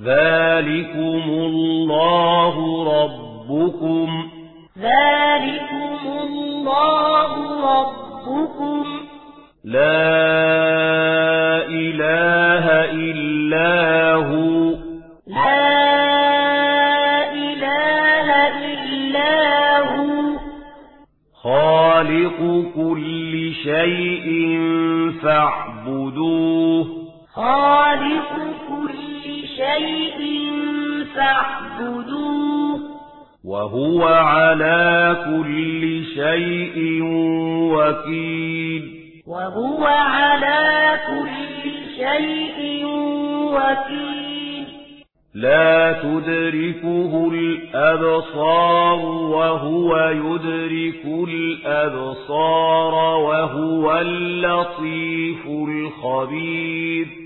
ذلكم الله ربكم ذلكم الله ربكم لا إله إلا هو لا إله إلا هو خالق كل شيء فاعبدوه خالق كل شيء فاعبدوه. وهو على كل شيء وكيل. وهو على كل شيء وكيل. لا تدركه الأبصار وهو يدرك الأبصار وهو اللطيف الخبير.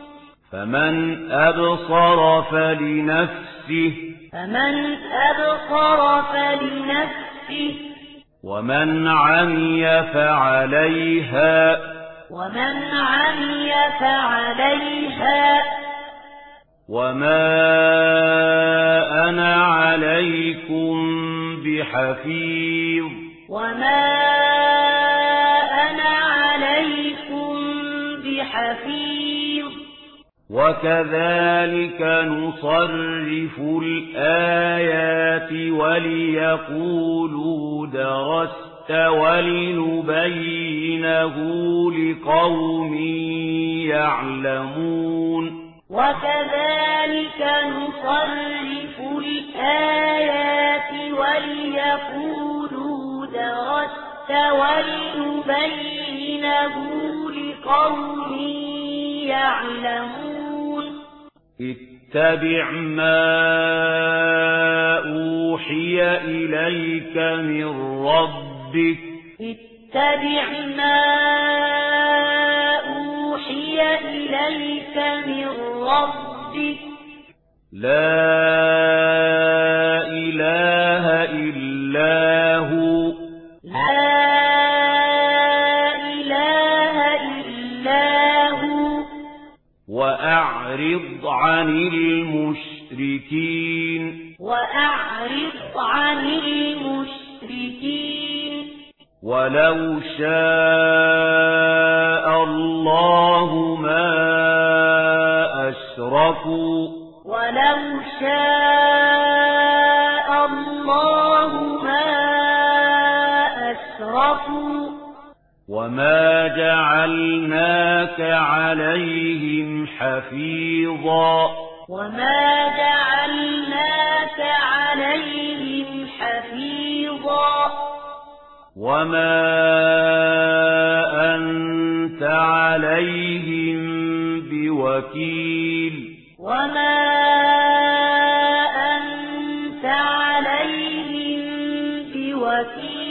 فمن أبصر فلنفسه فمن أبصر فلنفسه ومن عمي فعليها ومن عمي فعليها وما أنا عليكم بحفيظ وما وكذلك نصرف الآيات وليقولوا درست ولنبينه لقوم يعلمون وكذلك نصرف الآيات وليقولوا درست ولنبينه لقوم يعلمون اتبع ما أوحي إليك من ربك. اتبع ما أوحي إليك من ربك. لا وأعرض عن المشركين. وأعرض عن المشركين. ولو شاء الله ما أشركوا. ولو شاء الله ما أشركوا. وما جعلناك عليهم حفيظا وما جعلناك عليهم حفيظا وما أنت عليهم بوكيل وما أنت عليهم بوكيل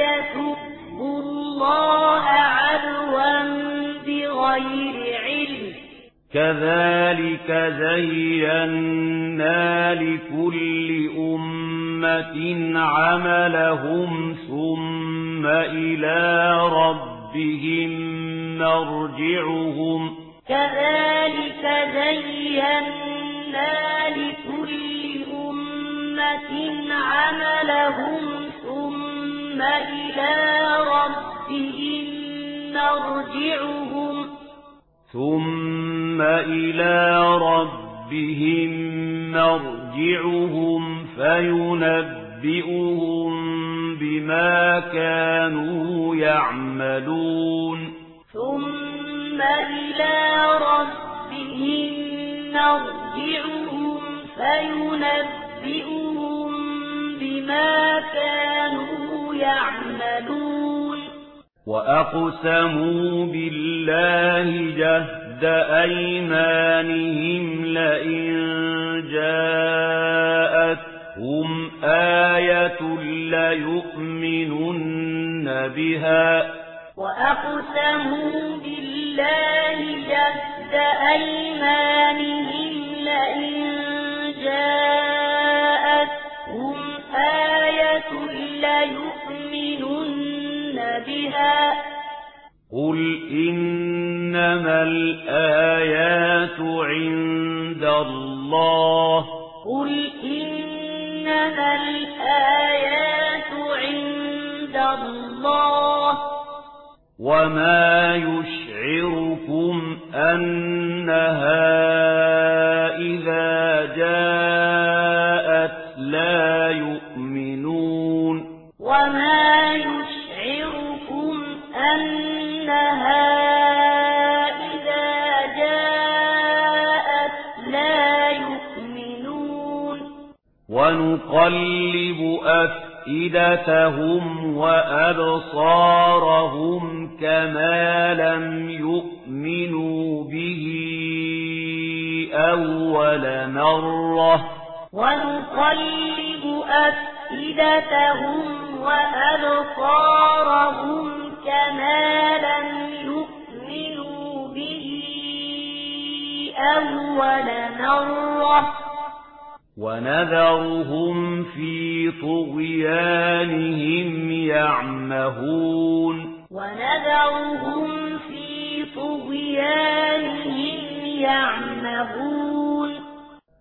كذلك زينا لكل أمة عملهم ثم إلى ربهم مرجعهم كذلك زينا لكل أمة عملهم ثم إلى ربهم مرجعهم ثم إلى ربهم مرجعهم فينبئهم بما كانوا يعملون ثم إلى ربهم نرجعهم فينبئهم وأقسموا بالله جهد أيمانهم لئن جاءتهم آية ليؤمنن بها وأقسموا بالله جهد أيمانهم إنما الآيات عند الله. قل إنما الآيات عند الله. وما يشعركم أنها ونقلب أفئدتهم وأبصارهم كما لم يؤمنوا به أول مرة. ونقلب أفئدتهم وأبصارهم كما لم يؤمنوا به أول مرة. ونذرهم في طغيانهم يعمهون. ونذرهم في طغيانهم يعمهون.